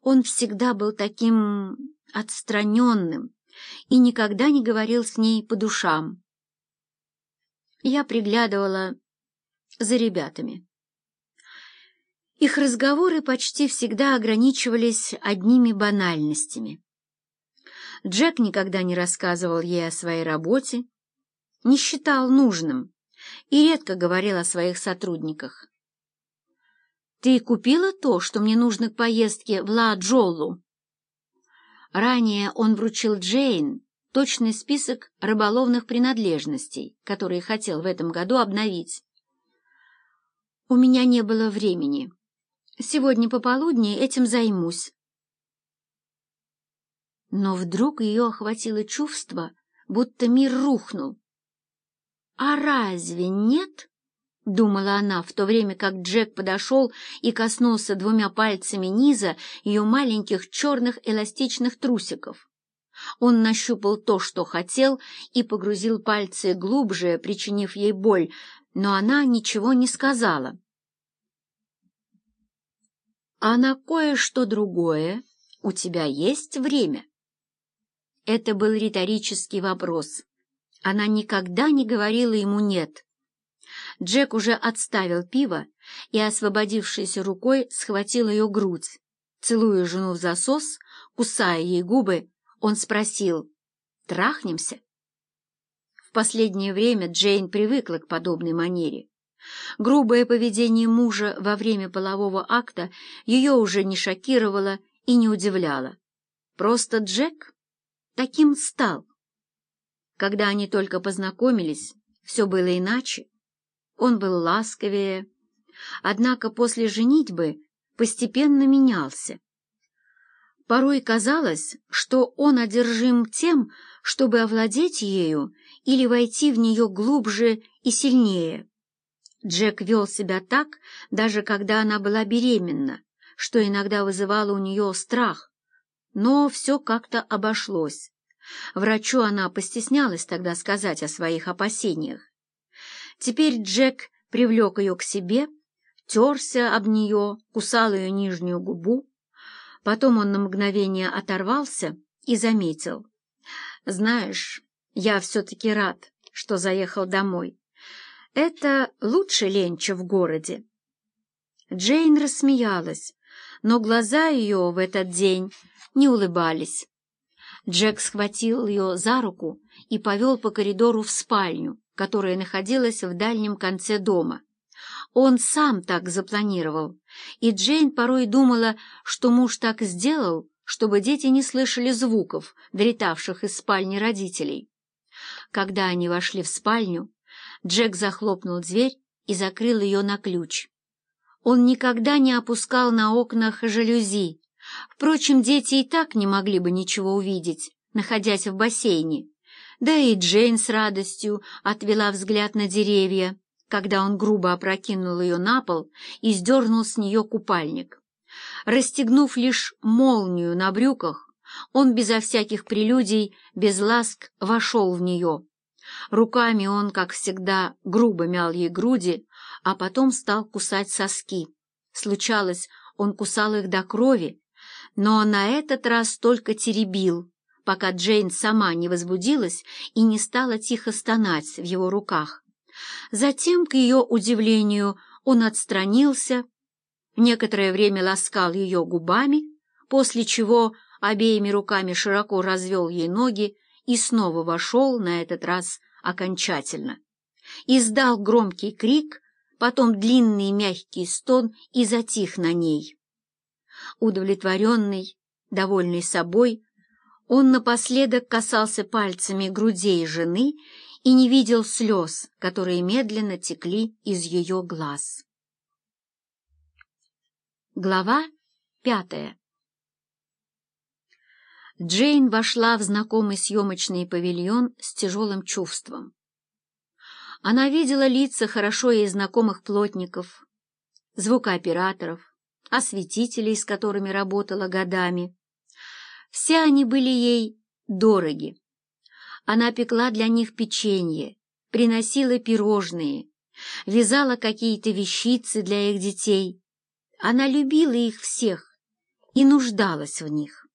Он всегда был таким отстраненным и никогда не говорил с ней по душам. Я приглядывала за ребятами. Их разговоры почти всегда ограничивались одними банальностями. Джек никогда не рассказывал ей о своей работе, не считал нужным и редко говорил о своих сотрудниках. «Ты купила то, что мне нужно к поездке в Ла-Джоллу?» Ранее он вручил Джейн точный список рыболовных принадлежностей, которые хотел в этом году обновить. «У меня не было времени. Сегодня пополудни этим займусь». Но вдруг ее охватило чувство, будто мир рухнул. «А разве нет?» — думала она, в то время как Джек подошел и коснулся двумя пальцами низа ее маленьких черных эластичных трусиков. Он нащупал то, что хотел, и погрузил пальцы глубже, причинив ей боль, но она ничего не сказала. «А на кое-что другое у тебя есть время?» Это был риторический вопрос. Она никогда не говорила ему «нет». Джек уже отставил пиво и, освободившейся рукой, схватил ее грудь. Целуя жену в засос, кусая ей губы, он спросил «Трахнемся?». В последнее время Джейн привыкла к подобной манере. Грубое поведение мужа во время полового акта ее уже не шокировало и не удивляло. Просто Джек таким стал. Когда они только познакомились, все было иначе. Он был ласковее, однако после женитьбы постепенно менялся. Порой казалось, что он одержим тем, чтобы овладеть ею или войти в нее глубже и сильнее. Джек вел себя так, даже когда она была беременна, что иногда вызывало у нее страх. Но все как-то обошлось. Врачу она постеснялась тогда сказать о своих опасениях. Теперь Джек привлек ее к себе, терся об нее, кусал ее нижнюю губу. Потом он на мгновение оторвался и заметил. «Знаешь, я все-таки рад, что заехал домой. Это лучше ленча в городе». Джейн рассмеялась, но глаза ее в этот день не улыбались. Джек схватил ее за руку и повел по коридору в спальню, которая находилась в дальнем конце дома. Он сам так запланировал, и Джейн порой думала, что муж так сделал, чтобы дети не слышали звуков, долетавших из спальни родителей. Когда они вошли в спальню, Джек захлопнул дверь и закрыл ее на ключ. Он никогда не опускал на окнах жалюзи, Впрочем, дети и так не могли бы ничего увидеть, находясь в бассейне. Да и Джейн с радостью отвела взгляд на деревья, когда он грубо опрокинул ее на пол и сдернул с нее купальник. Расстегнув лишь молнию на брюках, он безо всяких прелюдий, без ласк вошел в нее. Руками он, как всегда, грубо мял ей груди, а потом стал кусать соски. Случалось, он кусал их до крови, но на этот раз только теребил, пока Джейн сама не возбудилась и не стала тихо стонать в его руках. Затем, к ее удивлению, он отстранился, некоторое время ласкал ее губами, после чего обеими руками широко развел ей ноги и снова вошел на этот раз окончательно. Издал громкий крик, потом длинный мягкий стон и затих на ней. Удовлетворенный, довольный собой, он напоследок касался пальцами грудей жены и не видел слез, которые медленно текли из ее глаз. Глава пятая Джейн вошла в знакомый съемочный павильон с тяжелым чувством. Она видела лица хорошо ей знакомых плотников, звукооператоров, осветителей, с которыми работала годами. Все они были ей дороги. Она пекла для них печенье, приносила пирожные, вязала какие-то вещицы для их детей. Она любила их всех и нуждалась в них.